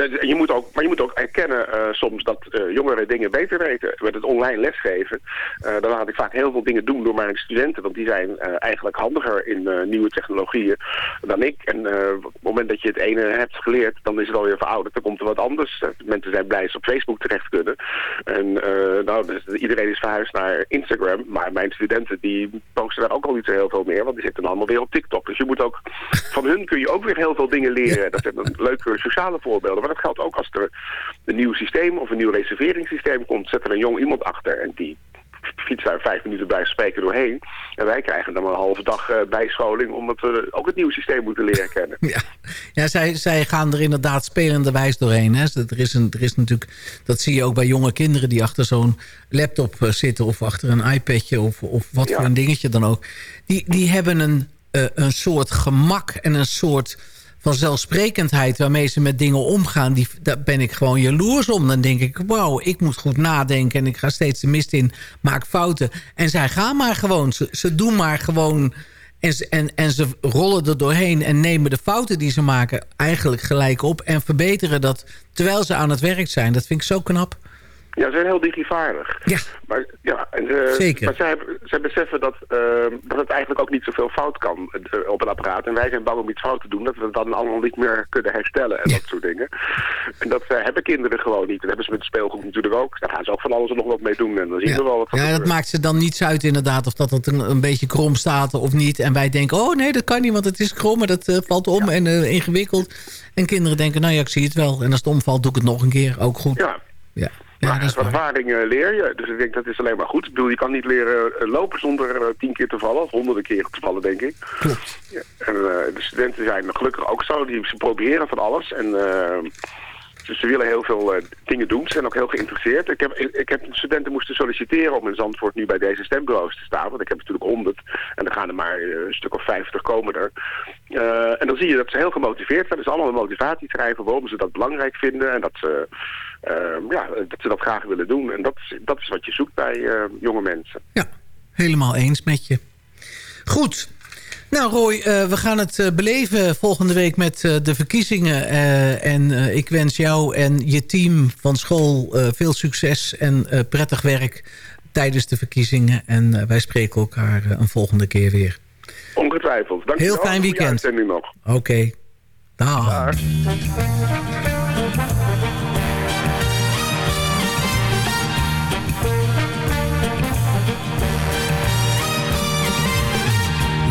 Je moet ook, maar je moet ook erkennen eh, soms dat eh, jongeren dingen beter weten. Met het online lesgeven, eh, dan laat ik vaak heel veel dingen doen door mijn studenten. Want die zijn eigenlijk handiger in nieuwe technologieën dan ik. En op het moment dat je het ene hebt geleerd, dan is het alweer verouderd. Dan komt er wat anders. Mensen zijn blij ze op Facebook terecht kunnen. En nou, dus iedereen is verhuisd naar Instagram. Maar mijn studenten die posten daar ook al niet zo heel veel meer. Want die zitten allemaal weer op TikTok. Dus je moet ook, van hun kun je ook weer heel veel dingen leren. Dat zijn leuke sociale voorbeelden. Maar dat geldt ook als er een nieuw systeem of een nieuw reserveringssysteem komt. Zet er een jong iemand achter en die fietst daar vijf minuten bij spreken doorheen. En wij krijgen dan een halve dag eh, bijscholing omdat we ook het nieuwe systeem moeten leren kennen. Ja, ja zij, zij gaan er inderdaad spelenderwijs doorheen. Hè. Er, is een, er is natuurlijk, dat zie je ook bij jonge kinderen die achter zo'n laptop eh, zitten... of achter een iPadje of, of wat voor een dingetje dan ook. Die, die hebben een, eh, een soort gemak en een soort vanzelfsprekendheid... waarmee ze met dingen omgaan. Die, daar ben ik gewoon jaloers om. Dan denk ik, wauw, ik moet goed nadenken... en ik ga steeds de mist in, maak fouten. En zij gaan maar gewoon. Ze, ze doen maar gewoon... En, en, en ze rollen er doorheen en nemen de fouten die ze maken eigenlijk gelijk op... en verbeteren dat terwijl ze aan het werk zijn. Dat vind ik zo knap. Ja, ze zijn heel digivaardig. Ja. Maar, ja, en, eh, Zeker. Maar zij, zij beseffen dat, eh, dat het eigenlijk ook niet zoveel fout kan eh, op een apparaat. En wij zijn bang om iets fout te doen, dat we het dan allemaal niet meer kunnen herstellen en dat soort dingen. En dat eh, hebben kinderen gewoon niet. Dat hebben ze met speelgoed natuurlijk ook. Daar gaan ze ook van alles en nog wat mee doen. En dan zien we wel wat Ja, dat maakt ze dan niets uit inderdaad... of dat het een, een beetje krom staat of niet. En wij denken, oh nee, dat kan niet, want het is krom... en dat valt om en ingewikkeld. En kinderen denken, nou ja, ik zie het wel. En als het omvalt, doe ik het nog een keer. Ook goed. Ja. Ja, maar uit ervaring leer je. Dus ik denk dat is alleen maar goed. Ik bedoel, je kan niet leren eh, lopen zonder eh, tien keer te vallen. Of honderden keer te vallen, denk ik. Klopt. Ja. En eh, de studenten zijn gelukkig ook zo. Die, ze proberen van alles. En dus ze willen heel veel dingen doen. Ze zijn ook heel geïnteresseerd. Ik heb, ik, heb studenten moesten solliciteren om in Zandvoort nu bij deze stembureaus te staan. Want ik heb natuurlijk honderd. En er gaan er maar een stuk of vijftig komen er. En dan zie je dat ze heel gemotiveerd zijn. Dus allemaal een motivatie schrijven waarom ze dat belangrijk vinden. En dat ze, ja, dat, ze dat graag willen doen. En dat, is- dat is wat je zoekt bij eh, jonge mensen. Helemaal eens met je. Goed. Nou Roy, eh, we gaan het eh, beleven volgende week met de verkiezingen. en ik wens jou en je team van school veel succes en prettig werk tijdens de verkiezingen. En wij spreken elkaar een volgende keer weer. Ongetwijfeld. Dank Heel fijn weekend. Oké. Dag.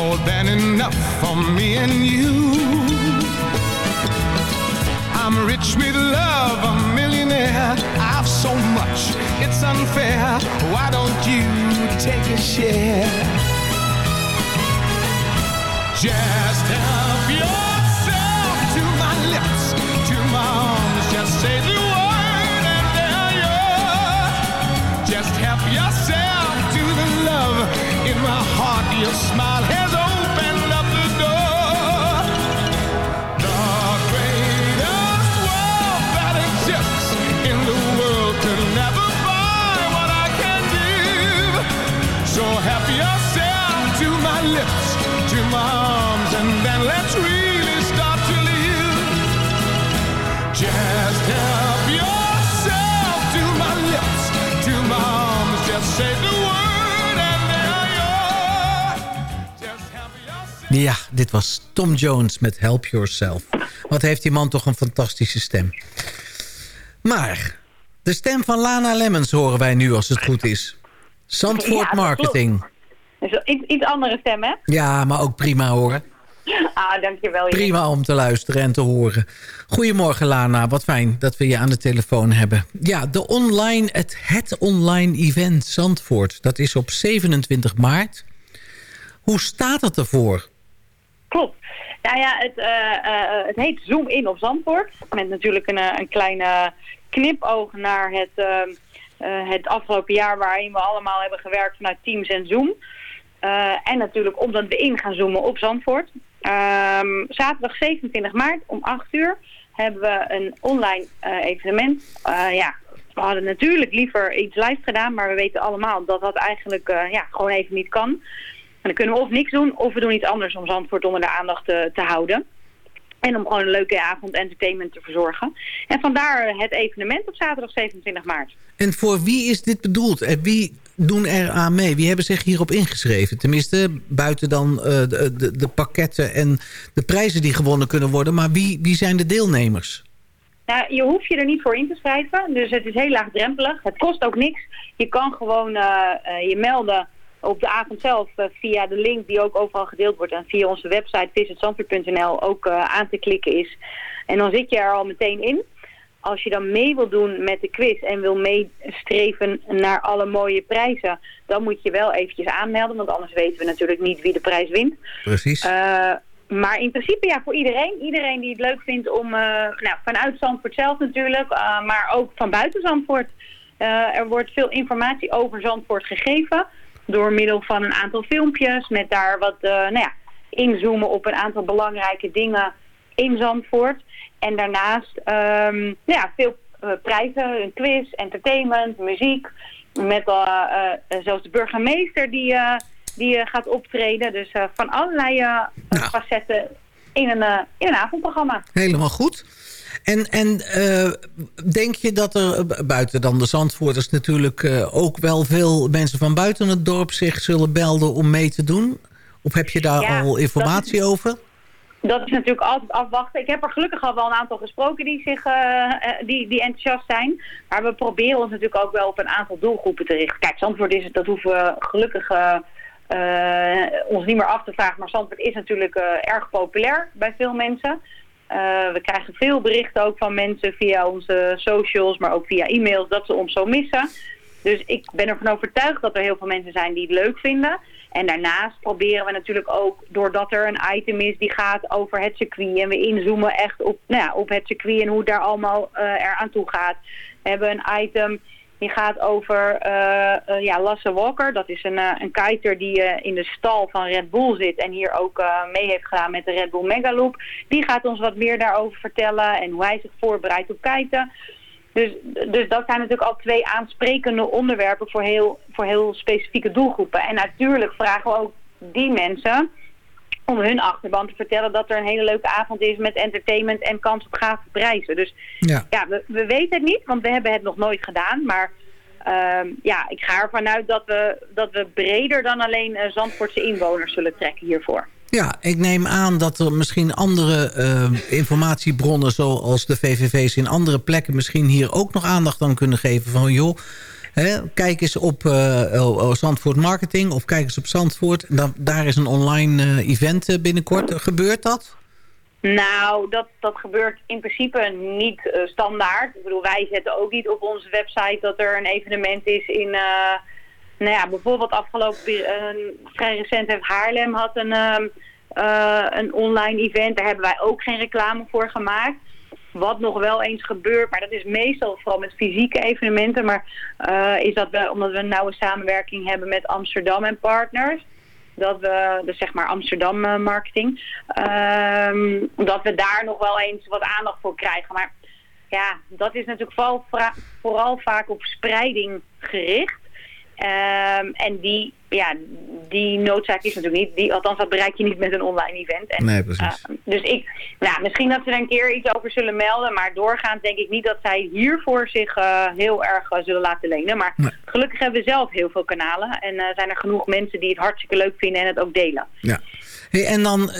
More than enough for me and you. I'm rich with love, a millionaire. I've so much, it's unfair. Why don't you take a share? Just help yourself to my lips, to my arms. Just say the word and they're yours. Just help yourself to the love in my heart. Your smile my arms, and then let's really start to live. Just help yourself to my lips, to my arms. Just say the word and help yourself. Ja, dit was Tom Jones met Help Yourself. Wat heeft die man toch een fantastische stem. Maar de stem van Lana Lemmens horen wij nu als het goed is. Zandvoort Marketing. Dus iets, iets andere stem, hè? Ja, maar ook prima hoor. Ah, dankjewel. Prima om te luisteren en te horen. Goedemorgen Lana, wat fijn dat we je aan de telefoon hebben. Ja, de online, het, het online event Zandvoort, dat is op 27 maart. Hoe staat het ervoor? Klopt. Nou ja, het, eh, eh, het heet Zoom in op Zandvoort. Met natuurlijk een, eh, een kleine knipoog naar het, eh, eh, het afgelopen jaar... waarin we allemaal hebben gewerkt vanuit Teams en Zoom. Eh, en natuurlijk omdat we in gaan zoomen op Zandvoort. Ehm, zaterdag 27 maart om 8 uur hebben we een online eh, evenement. Eh, ja, we hadden natuurlijk liever iets live gedaan, maar we weten allemaal dat dat eigenlijk ja, gewoon even niet kan. En dan kunnen we of niks doen, of we doen iets anders om Zandvoort onder de aandacht te houden. En om gewoon een leuke avond entertainment te verzorgen. En vandaar het evenement op zaterdag 27 maart. En voor wie is dit bedoeld? En wie doen er aan mee? Wie hebben zich hierop ingeschreven? Tenminste, buiten dan eh, de, de, de pakketten en de prijzen die gewonnen kunnen worden. Maar wie, wie zijn de deelnemers? Nou, je hoeft je er niet voor in te schrijven, dus het is heel laagdrempelig. Het kost ook niks. Je kan gewoon eh, eh, je melden op de avond zelf eh, via de link die ook overal gedeeld wordt. En via onze website visitzandvoort.nl ook eh, aan te klikken is. En dan zit je er al meteen in. Als je dan mee wil doen met de quiz en wil meestreven naar alle mooie prijzen... dan moet je wel eventjes aanmelden, want anders weten we natuurlijk niet wie de prijs wint. Precies. Eh, maar in principe ja, voor iedereen. Iedereen die het leuk vindt om, nou, vanuit Zandvoort zelf natuurlijk, maar ook van buiten Zandvoort. Er wordt veel informatie over Zandvoort gegeven door middel van een aantal filmpjes met daar wat, eh, nou ja, inzoomen op een aantal belangrijke dingen in Zandvoort. En daarnaast, ehm, nou ja, veel eh, prijzen, een quiz, entertainment, muziek. Met uh, zelfs de burgemeester die, die gaat optreden. Dus van allerlei uh, facetten in een, in een avondprogramma. Helemaal goed. En, en uh, denk je dat er uh, buiten dan de Zandvoorters natuurlijk uh, ook wel veel mensen van buiten het dorp zich zullen belden om mee te doen? Of heb je daar Ja, al informatie dat over? Dat is natuurlijk altijd afwachten. Ik heb er gelukkig al wel een aantal gesproken die, zich, eh, eh, die, die enthousiast zijn. Maar we proberen ons natuurlijk ook wel op een aantal doelgroepen te richten. Kijk, Zandvoort is het, dat hoeven we gelukkig eh, eh, ons niet meer af te vragen. Maar Zandvoort is natuurlijk eh, erg populair bij veel mensen. Eh, we krijgen veel berichten ook van mensen via onze socials, maar ook via e-mails dat ze ons zo missen. Dus ik ben ervan overtuigd dat er heel veel mensen zijn die het leuk vinden. En daarnaast proberen we natuurlijk ook, doordat er een item is die gaat over het circuit. En we inzoomen echt op, nou ja, op het circuit en hoe het daar allemaal uh, eraan toe gaat. We hebben een item die gaat over uh, uh, ja, Lasse Walker. Dat is een, uh, een kiter die in de stal van Red Bull zit en hier ook mee heeft gedaan met de Red Bull Megaloop. Die gaat ons wat meer daarover vertellen en hoe hij zich voorbereidt op kiten. Dus, dus dat zijn natuurlijk al twee aansprekende onderwerpen voor heel, voor heel specifieke doelgroepen. En natuurlijk vragen we ook die mensen om hun achterban te vertellen dat er een hele leuke avond is met entertainment en kans op gave prijzen. Dus ja, ja we, we weten het niet, want we hebben het nog nooit gedaan. Maar um, ja, ik ga ervan uit dat we, dat we breder dan alleen uh, Zandvoortse inwoners zullen trekken hiervoor. Ja, ik neem aan dat er misschien andere uh, informatiebronnen... zoals de VVV's in andere plekken misschien hier ook nog aandacht aan kunnen geven. Van joh, hè, kijk eens op uh, Zandvoort Marketing of kijk eens op Zandvoort. Da daar is een online uh, event binnenkort. Gebeurt dat? Nou, dat, dat gebeurt in principe niet standaard. Ik bedoel, wij zetten ook niet op onze website dat er een evenement is in... Uh, nou ja, bijvoorbeeld afgelopen... Vrij recent heeft Haarlem had een, uh, een online event. Daar hebben wij ook geen reclame voor gemaakt. Wat nog wel eens gebeurt, maar dat is meestal vooral met fysieke evenementen. Maar uh, is dat omdat we een nauwe samenwerking hebben met Amsterdam en partners dat we, dus zeg maar Amsterdam uh, marketing, um, dat we daar nog wel eens wat aandacht voor krijgen. Maar ja, dat is natuurlijk vooral, vooral vaak op spreiding gericht. Um, en die, ja, die noodzaak is natuurlijk niet, die, althans dat bereik je niet met een online event. En, nee, precies. Uh, dus ik, nou, misschien dat ze er een keer iets over zullen melden, maar doorgaans denk ik niet dat zij hiervoor zich uh, heel erg uh, zullen laten lenen. Maar nee. gelukkig hebben we zelf heel veel kanalen en zijn er genoeg mensen die het hartstikke leuk vinden en het ook delen. Ja. Hey, en dan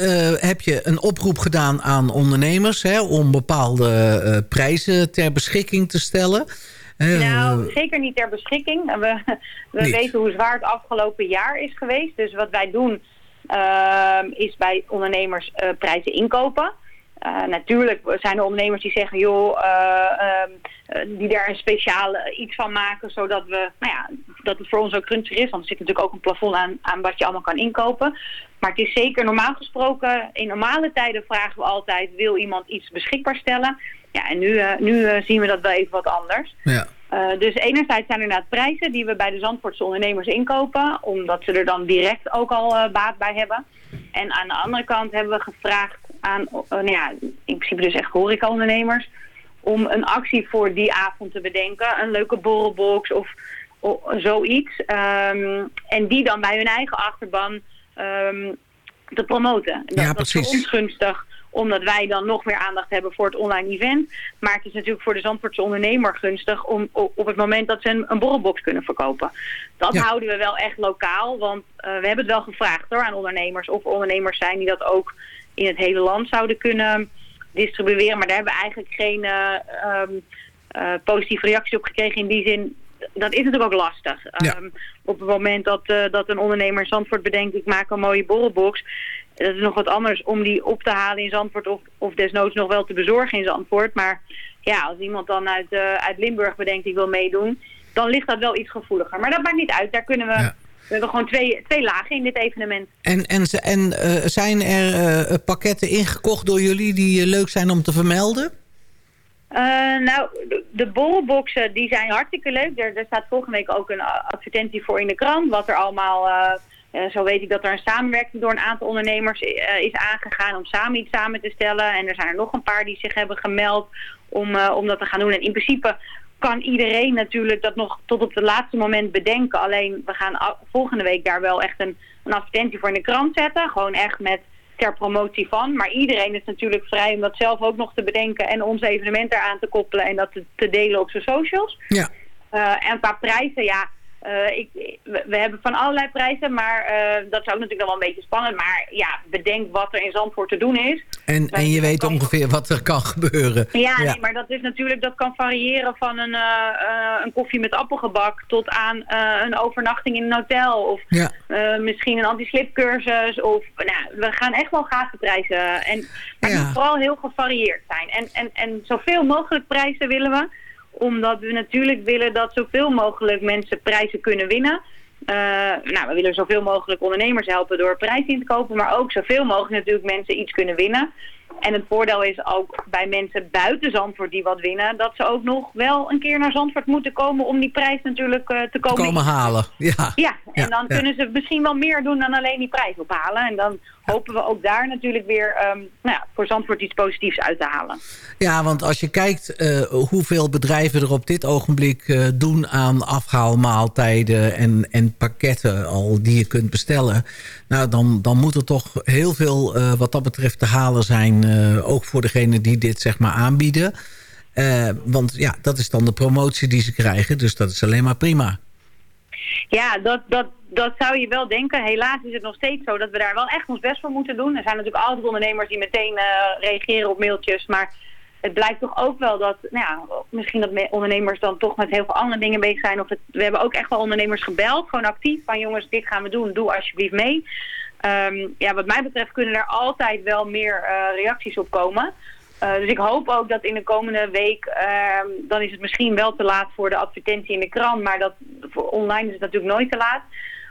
heb je een oproep gedaan aan ondernemers hè, om bepaalde prijzen ter beschikking te stellen. Nou, zeker niet ter beschikking. We, we weten hoe zwaar het afgelopen jaar is geweest. Dus wat wij doen uh, is bij ondernemers uh, prijzen inkopen. Uh, natuurlijk zijn er ondernemers die zeggen, joh, die daar een speciaal iets van maken, zodat we, nou ja, dat het voor ons ook gunstig is. Want er zit natuurlijk ook een plafond aan, aan wat je allemaal kan inkopen. Maar het is zeker normaal gesproken, in normale tijden vragen we altijd, wil iemand iets beschikbaar stellen? Ja, en nu, uh, nu uh, zien we dat wel even wat anders. Ja. Uh, dus enerzijds zijn er inderdaad prijzen die we bij de Zandvoortse ondernemers inkopen. Omdat ze er dan direct ook al baat bij hebben. En aan de andere kant hebben we gevraagd aan, nou ja, in principe dus echt horecaondernemers... om een actie voor die avond te bedenken. Een leuke borrelbox of, of zoiets. Um, en die dan bij hun eigen achterban um, te promoten. Dat, ja, dat is voor ons gunstig omdat wij dan nog meer aandacht hebben voor het online event. Maar het is natuurlijk voor de Zandvoortse ondernemer gunstig om op het moment dat ze een, een borrelbox kunnen verkopen. Dat ja. houden we wel echt lokaal, want uh, we hebben het wel gevraagd hoor, aan ondernemers of er ondernemers zijn die dat ook in het hele land zouden kunnen distribueren. Maar daar hebben we eigenlijk geen uh, um, uh, positieve reactie op gekregen in die zin dat is natuurlijk ook lastig. Ja. Um, op het moment dat, uh, dat een ondernemer in Zandvoort bedenkt... ik maak een mooie borrelbox... dat is nog wat anders om die op te halen in Zandvoort... of, of desnoods nog wel te bezorgen in Zandvoort. Maar ja, als iemand dan uit, uh, uit Limburg bedenkt... ik wil meedoen, dan ligt dat wel iets gevoeliger. Maar dat maakt niet uit. Daar kunnen we... Ja. We hebben gewoon twee, twee lagen in dit evenement. En, en, en uh, zijn er pakketten ingekocht door jullie... die leuk zijn om te vermelden? Uh, nou, de, de die zijn hartstikke leuk. Er, staat volgende week ook een advertentie voor in de krant. Wat er allemaal, uh, uh, zo weet ik dat er een samenwerking door een aantal ondernemers is aangegaan om samen iets samen te stellen. En er zijn er nog een paar die zich hebben gemeld om, om dat te gaan doen. En in principe kan iedereen natuurlijk dat nog tot op het laatste moment bedenken. Alleen we gaan volgende week daar wel echt een, een advertentie voor in de krant zetten. Gewoon echt met ter promotie van. Maar iedereen is natuurlijk vrij om dat zelf ook nog te bedenken en ons evenement eraan te koppelen en dat te, te delen op zijn socials. Ja. Uh, en qua prijzen, ja, uh, ik, we, we, hebben van allerlei prijzen, maar uh, dat is ook natuurlijk nog wel een beetje spannend. Maar ja, bedenk wat er in Zandvoort te doen is. En, en je weet kan... ongeveer wat er kan gebeuren. Ja, ja. Nee, maar dat is natuurlijk, dat kan variëren van een, uh, een koffie met appelgebak tot aan een overnachting in een hotel. Of ja. misschien een anti-slipcursus. Of, nou, we gaan echt wel gave prijzen. En, maar ja. het moet vooral heel gevarieerd zijn. En, en, en zoveel mogelijk prijzen willen we Omdat we natuurlijk willen dat zoveel mogelijk mensen prijzen kunnen winnen. Eh, nou, we willen zoveel mogelijk ondernemers helpen door prijzen in te kopen. Maar ook zoveel mogelijk natuurlijk mensen iets kunnen winnen. En het voordeel is ook bij mensen buiten Zandvoort die wat winnen... dat ze ook nog wel een keer naar Zandvoort moeten komen... om die prijs natuurlijk eh, te komen, Komen halen. Ja. Ja, en Ja, dan ja. kunnen ze misschien wel meer doen dan alleen die prijs ophalen. En dan hopen we ook daar natuurlijk weer ehm, nou ja, voor Zandvoort iets positiefs uit te halen. Ja, want als je kijkt eh, hoeveel bedrijven er op dit ogenblik eh, doen aan afhaalmaaltijden en, en pakketten al die je kunt bestellen. Nou, dan, dan moet er toch heel veel wat dat betreft te halen zijn. Eh, ook voor degene die dit zeg maar aanbieden. Eh, want ja, dat is dan de promotie die ze krijgen. Dus dat is alleen maar prima. Ja, dat, dat, dat zou je wel denken. Helaas is het nog steeds zo dat we daar wel echt ons best voor moeten doen. Er zijn natuurlijk altijd ondernemers die meteen eh, reageren op mailtjes. Maar het blijkt toch ook wel dat, nou ja, misschien dat me- ondernemers dan toch met heel veel andere dingen bezig zijn. Of we hebben ook echt wel ondernemers gebeld, gewoon actief. Van jongens, dit gaan we doen, doe alsjeblieft mee. Ehm, ja, wat mij betreft kunnen er altijd wel meer eh, reacties op komen. Eh, dus ik hoop ook dat in de komende week, ehm, dan is het misschien wel te laat voor de advertentie in de krant, maar dat, voor online is het natuurlijk nooit te laat.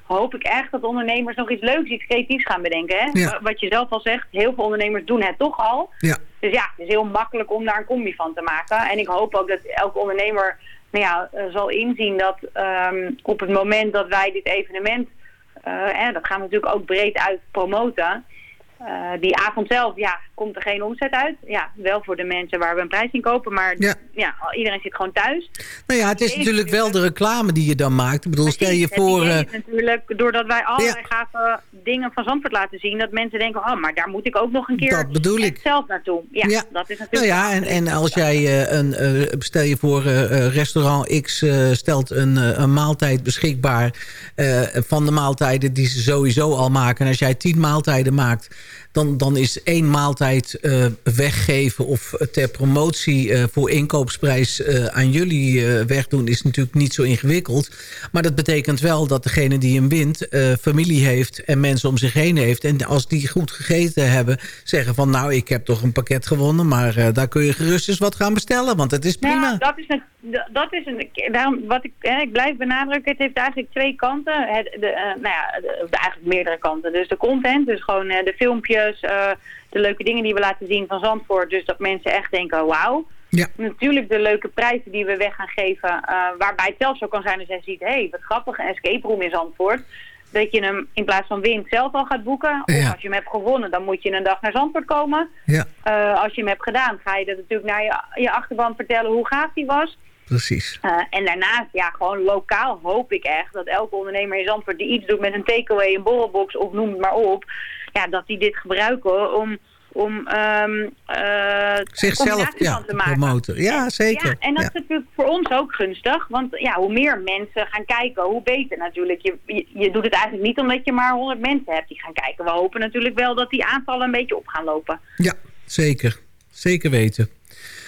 Hoop ik echt dat ondernemers nog iets leuks, iets creatiefs gaan bedenken. Hè? Ja. Wat je zelf al zegt, heel veel ondernemers doen het toch al. Ja. Dus ja, het is heel makkelijk om daar een combi van te maken. En ik hoop ook dat elke ondernemer nou ja, eh, zal inzien dat ehm, op het moment dat wij dit evenement, hè, dat gaan we natuurlijk ook breed uit promoten. Eh, die avond zelf, ja, komt er geen omzet uit. Ja, wel voor de mensen waar we een prijs in kopen, maar ja. iedereen zit gewoon thuis. Nou ja, het is natuurlijk wel de reclame die je dan maakt. Ik bedoel, stel je voor... is natuurlijk, doordat wij allerlei gave dingen van Zandvoort laten zien, dat mensen denken, oh, maar daar moet ik ook nog een keer Dat bedoel ik. zelf naartoe. Ja, Ja. dat is Nou natuurlijk... ja, en, en als jij eh, een, stel je voor, restaurant X stelt een, een maaltijd beschikbaar van de maaltijden die ze sowieso al maken. En als jij tien maaltijden maakt, dan, dan is één maaltijd eh, weggeven of ter promotie eh, voor inkoopprijs eh, aan jullie wegdoen is natuurlijk niet zo ingewikkeld. Maar dat betekent wel dat degene die hem wint familie heeft en mensen om zich heen heeft. En als die goed gegeten hebben, zeggen van nou ik heb toch een pakket gewonnen, maar daar kun je gerust eens wat gaan bestellen, want het is prima. Ja, dat is, een, dat is een, daarom, wat ik, hè, ik blijf benadrukken, het heeft eigenlijk twee kanten. Het, de, nou ja, de, eigenlijk meerdere kanten. Dus de content, dus gewoon de filmpjes, eh, de leuke dingen die we laten zien van Zandvoort. Dus dat mensen echt denken, wauw. Ja. Natuurlijk de leuke prijzen die we weg gaan geven, eh, waarbij het zelfs zo kan zijn als jij ziet, hé, hey, wat grappig, een escape room in Zandvoort. Dat je hem in plaats van wint zelf al gaat boeken. Of Ja. als je hem hebt gewonnen, dan moet je een dag naar Zandvoort komen. Ja, Eh, als je hem hebt gedaan, ga je dat natuurlijk naar je, je achterban vertellen hoe gaaf die was. Precies. Eh, en daarnaast, ja, gewoon lokaal hoop ik echt dat elke ondernemer in Zandvoort die iets doet met een takeaway, een borrelbox of noem het maar op, ja, dat die dit gebruiken om, om ehm eh, Zichzelf ja, te maken. promoten. Ja, zeker. Ja, en dat Ja. is natuurlijk voor ons ook gunstig. Want ja, hoe meer mensen gaan kijken, hoe beter natuurlijk. Je, je, je doet het eigenlijk niet omdat je maar 100 mensen hebt die gaan kijken. We hopen natuurlijk wel dat die aantallen een beetje op gaan lopen. Ja, zeker. Zeker weten.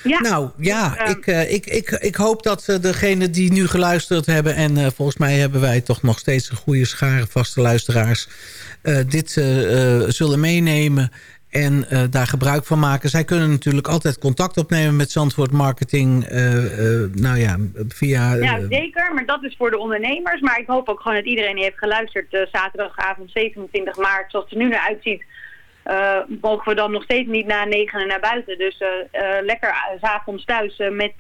Ja. Nou ja, Dus, eh, ik, eh, ik, ik, ik hoop dat uh, degenen die nu geluisterd hebben... en uh, volgens mij hebben wij toch nog steeds een goede schare vaste luisteraars... Dit zullen meenemen en daar gebruik van maken. Zij kunnen natuurlijk altijd contact opnemen met Zandvoort Marketing. nou ja, via... ja, zeker. Maar dat is voor de ondernemers. Maar ik hoop ook gewoon dat iedereen die heeft geluisterd... zaterdagavond 27 maart, zoals het er nu naar uitziet... Uh, mogen we dan nog steeds niet na negenen naar buiten. Dus uh, uh, lekker s'avonds thuis met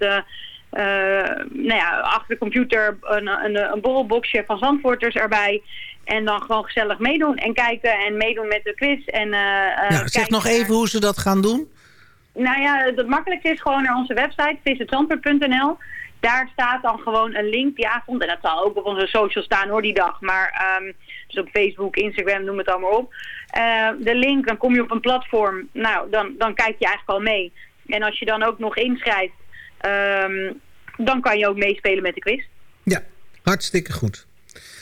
nou ja, achter de computer een, een, een borrelboxje van Zandvoorters erbij. En dan gewoon gezellig meedoen en kijken en meedoen met de quiz. En, ja, zeg nog even hoe ze dat gaan doen. Nou ja, het makkelijkste is gewoon naar onze website, visitzandvoort.nl. Daar staat dan gewoon een link die avond. En dat zal ook op onze social staan hoor, die dag. Maar um, dus op Facebook, Instagram, noem het allemaal op. Uh, de link, dan kom je op een platform. Nou, dan, dan kijk je eigenlijk al mee. En als je dan ook nog inschrijft, um, dan kan je ook meespelen met de quiz. Ja, hartstikke goed.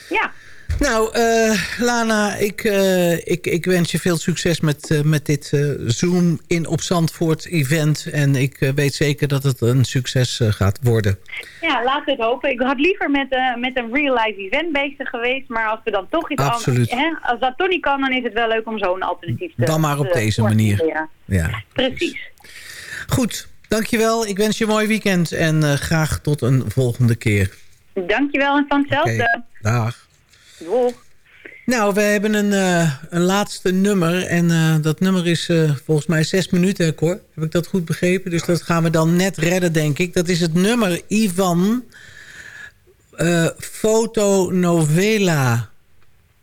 Ja. Nou, uh, Lana, ik, uh, ik, ik wens je veel succes met, uh, met dit Zoom in op Zandvoort event. En ik weet zeker dat het een succes gaat worden. Ja, laten we het hopen. Ik had liever met, met een real-life event bezig geweest. Maar als we dan toch iets Absoluut. Hè, als dat toch niet kan, dan is het wel leuk om zo'n alternatief te Dan maar op deze manier. Ja, ja, precies. Goed. Dankjewel, ik wens je een mooi weekend en eh, graag tot een volgende keer. Dankjewel en van hetzelfde. Oké, Dag. Doeg. Nou, we hebben een, eh, een laatste nummer. En eh, dat nummer is eh, volgens mij zes minuten, Cor. Heb ik dat goed begrepen? Dus dat gaan we dan net redden, denk ik. Dat is het nummer Ivan eh Foto Novela.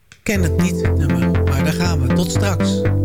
Ik ken het niet, het nummer. Maar daar gaan we. Tot straks.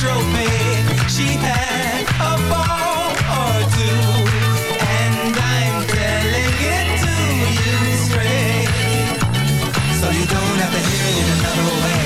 Trophy. She had a ball or two, and I'm telling it to you straight, so you don't have to hear it another way.